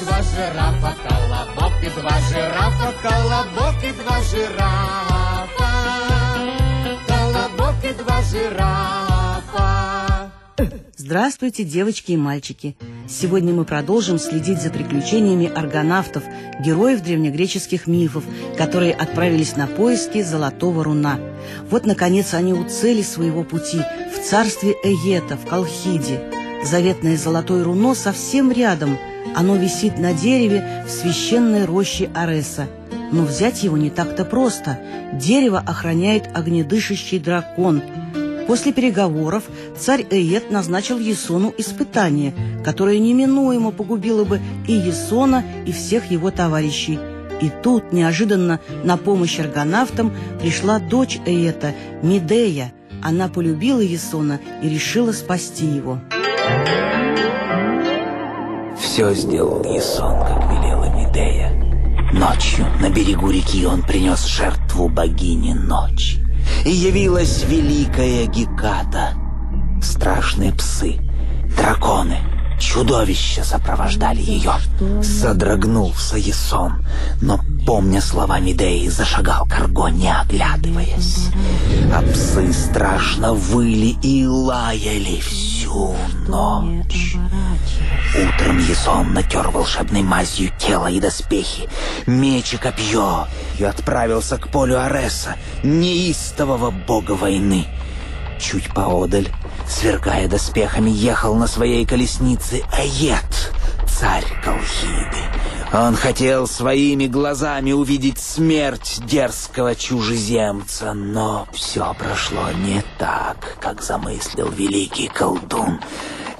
два жирафа, колобок и два жирафа, колобок и два жирафа. Колобок и два жирафа. Здравствуйте, девочки и мальчики! Сегодня мы продолжим следить за приключениями аргонавтов, героев древнегреческих мифов, которые отправились на поиски Золотого Руна. Вот, наконец, они у цели своего пути в царстве Эета, в Колхиде. Заветное Золотое Руно совсем рядом. Оно висит на дереве в священной роще Ареса. Но взять его не так-то просто. Дерево охраняет огнедышащий дракон – После переговоров царь Эет назначил Есону испытание, которое неминуемо погубило бы и Есона, и всех его товарищей. И тут неожиданно на помощь аргонавтам пришла дочь Эета, Медея. Она полюбила Есона и решила спасти его. Все сделал Есон, как велела Медея. Ночью на берегу реки он принес жертву богине ночи и явилась великая Геката. Страшные псы, драконы, чудовища сопровождали ее. Содрогнулся Ясон, но, помня слова Медеи, зашагал к Арго, не оглядываясь. А псы страшно выли и лаяли всю ночь. Утром Ясон натер волшебной мазью тело и доспехи, меч и копье, и отправился к полю Ареса, неистового бога войны. Чуть поодаль, сверкая доспехами, ехал на своей колеснице Ает, царь Колхиды. Он хотел своими глазами увидеть смерть дерзкого чужеземца, но все прошло не так, как замыслил великий колдун.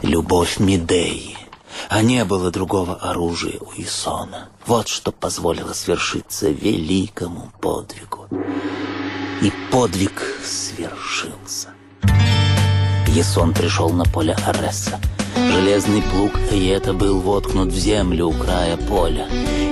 Любовь Медеи а не было другого оружия у Исона. Вот что позволило свершиться великому подвигу. И подвиг свершился. Есон пришел на поле Ареса. Железный плуг Эета был воткнут в землю у края поля.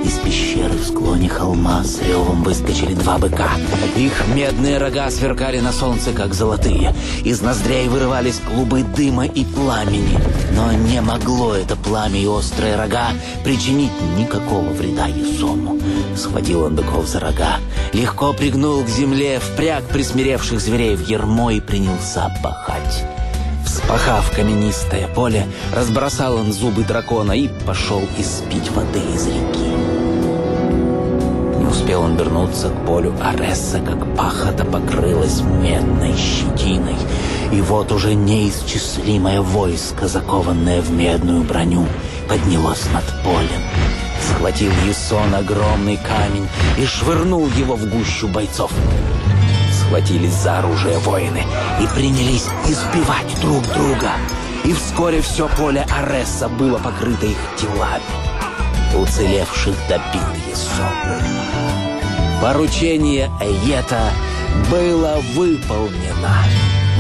Из пещеры в склоне холма с ревом выскочили два быка. Их медные рога сверкали на солнце, как золотые. Из ноздрей вырывались клубы дыма и пламени. Но не могло это пламя и острые рога причинить никакого вреда Есону. Схватил он быков за рога, легко пригнул к земле, впряг присмиревших зверей в ермо и принялся пахать. Вспахав каменистое поле, разбросал он зубы дракона и пошел испить воды из реки. Не успел он вернуться к полю Ареса, как пахота покрылась медной щетиной. И вот уже неисчислимое войско, закованное в медную броню, поднялось над полем. Схватил Ясон огромный камень и швырнул его в гущу бойцов схватились за оружие воины и принялись избивать друг друга. И вскоре все поле Ареса было покрыто их телами. Уцелевших добил Ессон. Поручение Эета было выполнено.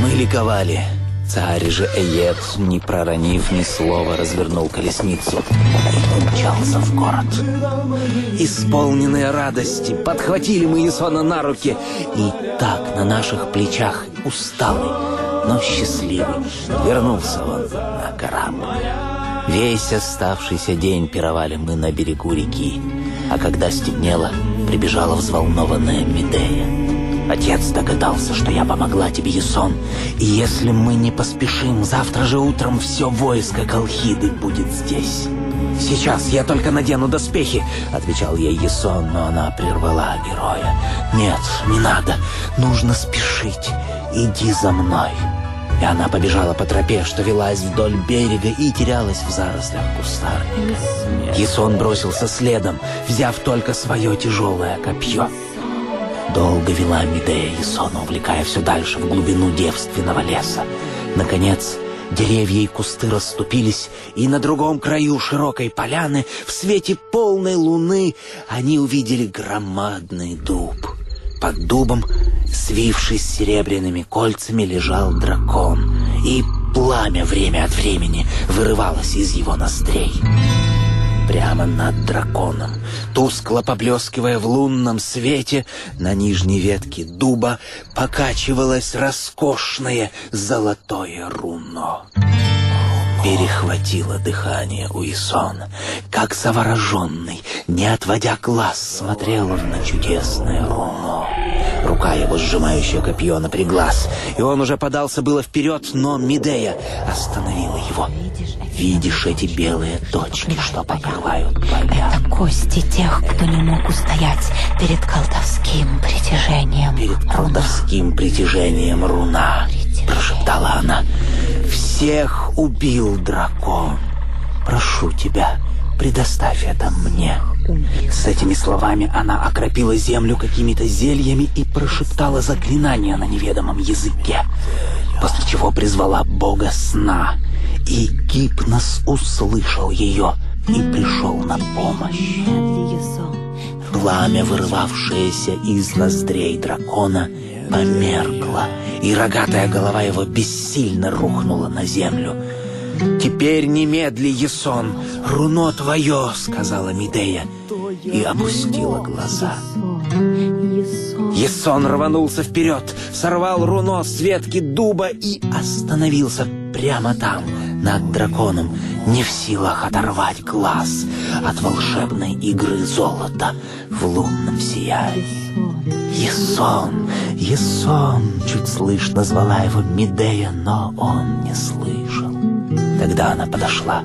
Мы ликовали. Царь же Эет, не проронив ни слова, развернул колесницу и умчался в город. Исполненные радости, подхватили мы Ясона на руки, и так на наших плечах усталый, но счастливый, вернулся он на корабль. Весь оставшийся день пировали мы на берегу реки, а когда стемнело, прибежала взволнованная Медея. Отец догадался, что я помогла тебе, Ясон. И если мы не поспешим, завтра же утром все войско Колхиды будет здесь. «Сейчас я только надену доспехи», — отвечал ей Ясон, но она прервала героя. «Нет, не надо, нужно спешить. Иди за мной». И она побежала по тропе, что велась вдоль берега и терялась в зарослях кустарника. Ясон бросился следом, взяв только свое тяжелое копье. Долго вела Медея Ясона, увлекая все дальше в глубину девственного леса. Наконец, деревья и кусты расступились, и на другом краю широкой поляны, в свете полной луны, они увидели громадный дуб. Под дубом, свившись серебряными кольцами, лежал дракон, и пламя время от времени вырывалось из его ноздрей. Прямо над драконом. Тускло поблескивая в лунном свете, на нижней ветке дуба покачивалось роскошное золотое руно. Перехватило дыхание у Исон, как завороженный, не отводя глаз, смотрел на чудесное руно. Рука его, сжимающая копье, напряглась, и он уже подался было вперед, но Медея остановила его. Видишь эти белые точки, что покрывают поля? Это кости тех, кто не мог устоять перед колдовским притяжением. Перед колдовским притяжением руна, прошептала она. Всех убил дракон. Прошу тебя, предоставь это мне. С этими словами она окропила землю какими-то зельями и прошептала заклинание на неведомом языке, после чего призвала бога сна, и Гипнос услышал ее и пришел на помощь. Пламя, вырывавшееся из ноздрей дракона, померкло, и рогатая голова его бессильно рухнула на землю. «Теперь немедли, Есон, руно твое!» — сказала Медея и опустила глаза. Есон рванулся вперед, сорвал руно с ветки дуба и остановился прямо там, над драконом, не в силах оторвать глаз от волшебной игры золота в лунном сиянии. Есон, Есон, чуть слышно звала его Медея, но он не слышал. Тогда она подошла,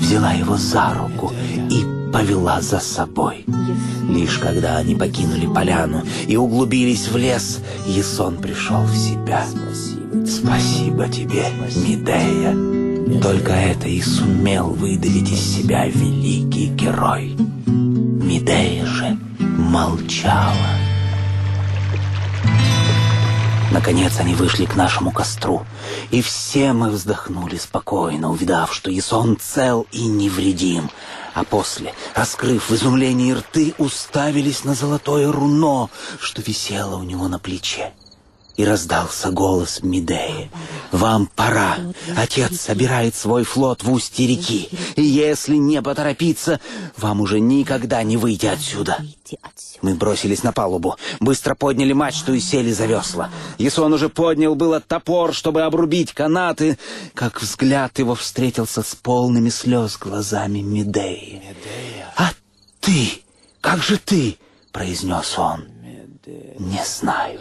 взяла его за руку и повела за собой. Лишь когда они покинули поляну и углубились в лес, Есон пришел в себя. Спасибо тебе, Медея. Только это и сумел выдавить из себя великий герой. Медея же молчала. Наконец они вышли к нашему костру, и все мы вздохнули спокойно, увидав, что Ясон цел и невредим. А после, раскрыв в изумлении рты, уставились на золотое руно, что висело у него на плече. И раздался голос Медеи. «Вам пора. Отец собирает свой флот в устье реки. И если не поторопиться, вам уже никогда не выйти отсюда». Мы бросились на палубу, быстро подняли мачту и сели за весла. Ясон уже поднял было топор, чтобы обрубить канаты, как взгляд его встретился с полными слез глазами Медеи. «А ты? Как же ты?» — произнес он. «Не знаю.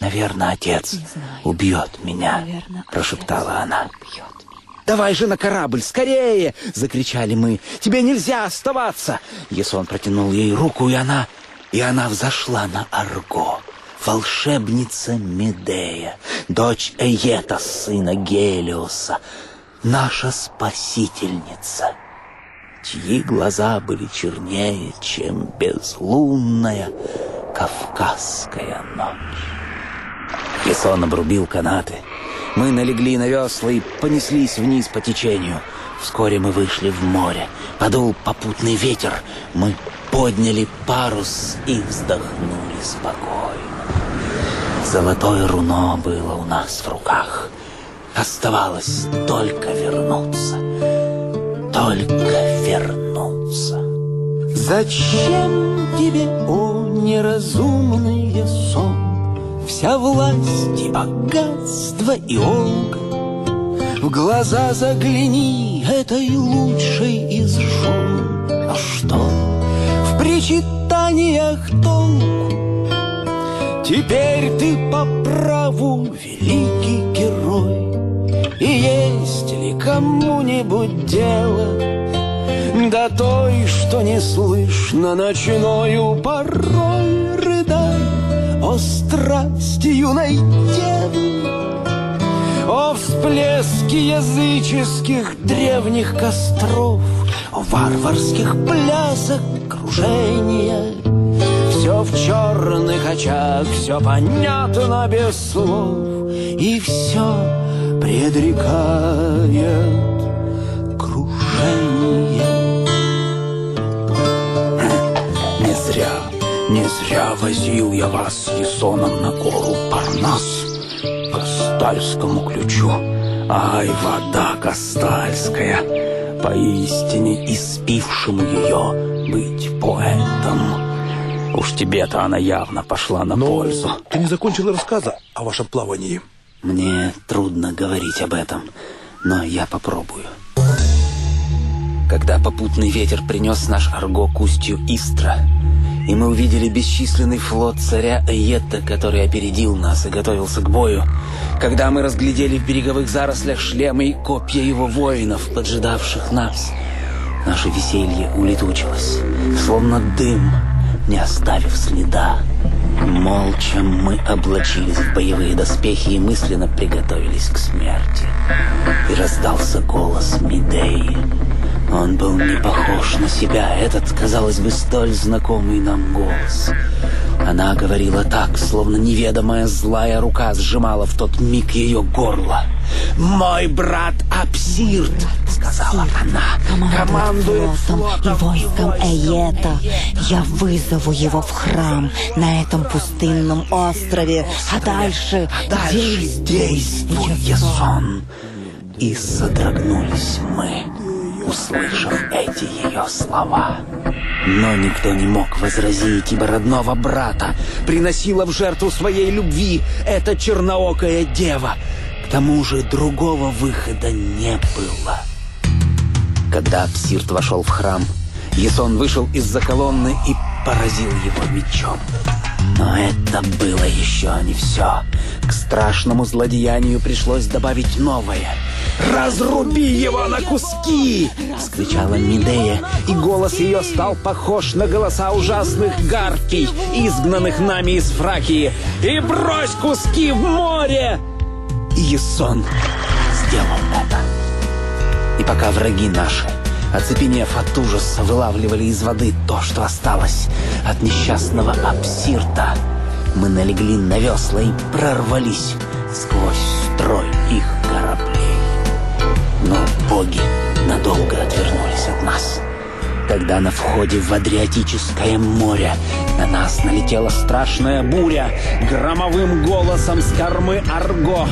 Наверное, отец убьет меня», — прошептала она. «Давай же на корабль, скорее!» — закричали мы. «Тебе нельзя оставаться!» Ясон протянул ей руку, и она... И она взошла на Арго. Волшебница Медея, дочь Эета, сына Гелиоса, наша спасительница, чьи глаза были чернее, чем безлунная кавказская ночь. Ясон обрубил канаты. Мы налегли на весла и понеслись вниз по течению. Вскоре мы вышли в море. Подул попутный ветер. Мы подняли парус и вздохнули спокойно. Золотое руно было у нас в руках. Оставалось только вернуться. Только вернуться. Зачем тебе, о неразумный сон, Вся власть и богатство и олга? В глаза загляни этой лучшей из жен. А что в причитаниях толку? Теперь ты по праву великий герой. И есть ли кому-нибудь дело до той, что не слышно ночною порой О страсти юной девы, о всплеске языческих древних костров, О варварских плясах кружения. Все в черных очах, все понятно без слов, И все предрекает не зря возил я вас с Ясоном на гору Парнас Кастальскому ключу. Ай, вода Кастальская, поистине испившему ее быть поэтом. Уж тебе-то она явно пошла на Но пользу. ты не закончила рассказа о вашем плавании. Мне трудно говорить об этом, но я попробую. Когда попутный ветер принес наш арго к устью Истра, и мы увидели бесчисленный флот царя Эйетта, который опередил нас и готовился к бою, когда мы разглядели в береговых зарослях шлемы и копья его воинов, поджидавших нас, наше веселье улетучилось, словно дым, не оставив следа. Молча мы облачились в боевые доспехи и мысленно приготовились к смерти. И раздался голос Медеи. Он был не похож на себя, этот, казалось бы, столь знакомый нам голос. Она говорила так, словно неведомая злая рука сжимала в тот миг ее горло. «Мой брат Апсирт!» — сказала она. Командует флотом и войском Эйета. Я вызову его в храм на этом пустынном острове. А дальше, Дальше действуй, Ясон. И содрогнулись мы, услышав эти ее слова. Но никто не мог возразить, ибо родного брата приносила в жертву своей любви эта черноокая дева. К тому же другого выхода не было. Когда Апсирт вошел в храм, Ясон вышел из-за колонны и поразил его мечом. Но это было еще не все. К страшному злодеянию пришлось добавить новое. «Разруби его на куски!» — вскричала Медея, и голос ее стал похож на голоса ужасных гарпий, изгнанных нами из Фракии. «И брось куски в море!» И Ясон сделал это. И пока враги наши, оцепенев от ужаса, вылавливали из воды то, что осталось от несчастного Апсирта, мы налегли на весла и прорвались сквозь строй их. Но боги надолго отвернулись от нас. Тогда на входе в Адриатическое море на нас налетела страшная буря. Громовым голосом с кормы Арго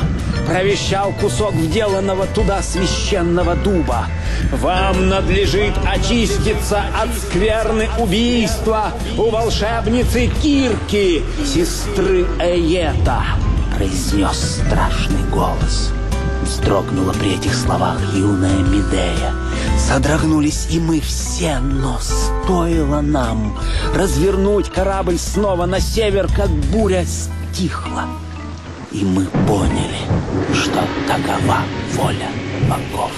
провещал кусок вделанного туда священного дуба. «Вам надлежит очиститься от скверны убийства у волшебницы Кирки, сестры Эета», произнес страшный голос. Вздрогнула при этих словах юная Медея. Содрогнулись и мы все, но стоило нам развернуть корабль снова на север, как буря стихла. И мы поняли, что такова воля богов.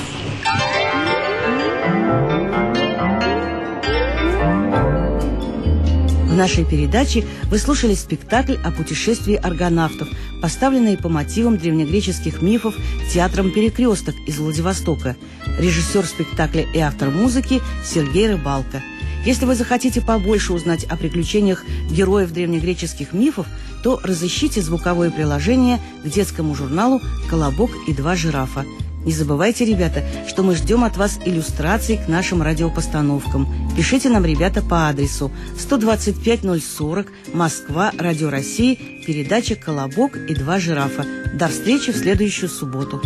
Нашей передаче вы слушали спектакль о путешествии аргонавтов, поставленный по мотивам древнегреческих мифов театром «Перекресток» из Владивостока. Режиссер спектакля и автор музыки Сергей Рыбалко. Если вы захотите побольше узнать о приключениях героев древнегреческих мифов, то разыщите звуковое приложение к детскому журналу «Колобок и два жирафа». Не забывайте, ребята, что мы ждем от вас иллюстраций к нашим радиопостановкам. Пишите нам, ребята, по адресу 125-040, Москва, Радио России, передача «Колобок и два жирафа». До встречи в следующую субботу.